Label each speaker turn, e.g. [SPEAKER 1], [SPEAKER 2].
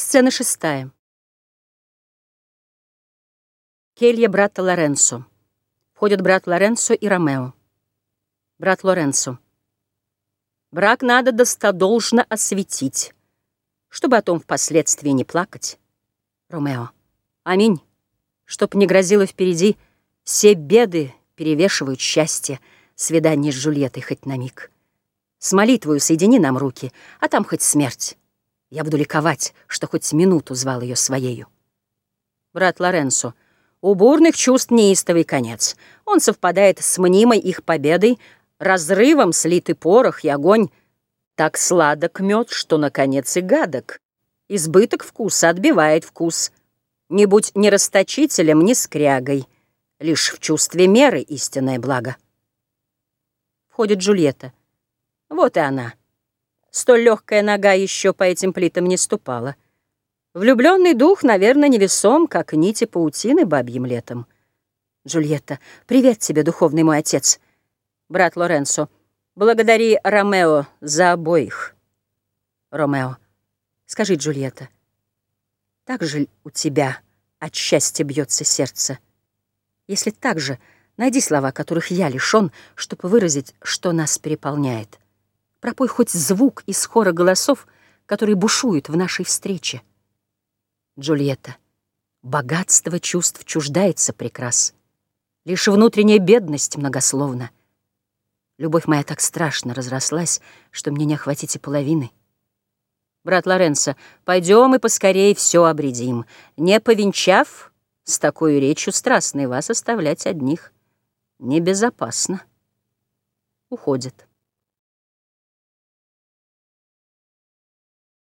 [SPEAKER 1] Сцена шестая. Келья брата Лоренцо. Входят брат Лоренцо и Ромео. Брат Лоренцо. Брак надо достодолжно осветить, чтобы о том впоследствии не плакать. Ромео. Аминь. Чтоб не грозило впереди, все беды перевешивают счастье, свидание с Джульеттой хоть на миг. С молитвою соедини нам руки, а там хоть смерть. Я буду ликовать, что хоть минуту звал ее своею. Брат Лоренцо, у бурных чувств неистовый конец. Он совпадает с мнимой их победой, разрывом слитый порох и огонь. Так сладок мед, что, наконец, и гадок. Избыток вкуса отбивает вкус. Не будь ни расточителем, ни скрягой. Лишь в чувстве меры истинное благо. Входит Джульетта. Вот и она. Столь легкая нога еще по этим плитам не ступала. Влюбленный дух, наверное, невесом, как нити паутины бабьим летом. Джульетта, привет тебе, духовный мой отец. Брат Лоренцо, благодари Ромео за обоих. Ромео, скажи, Джульетта, так же у тебя от счастья бьется сердце? Если так же, найди слова, которых я лишён, чтобы выразить, что нас переполняет. Пропой хоть звук из хора голосов, который бушует в нашей встрече. Джульетта, богатство чувств чуждается прекрас. Лишь внутренняя бедность многословна. Любовь моя так страшно разрослась, что мне не охватить и половины. Брат Лоренцо, пойдем и поскорее все обредим. Не повенчав, с такой речью страстной вас оставлять одних небезопасно. Уходит.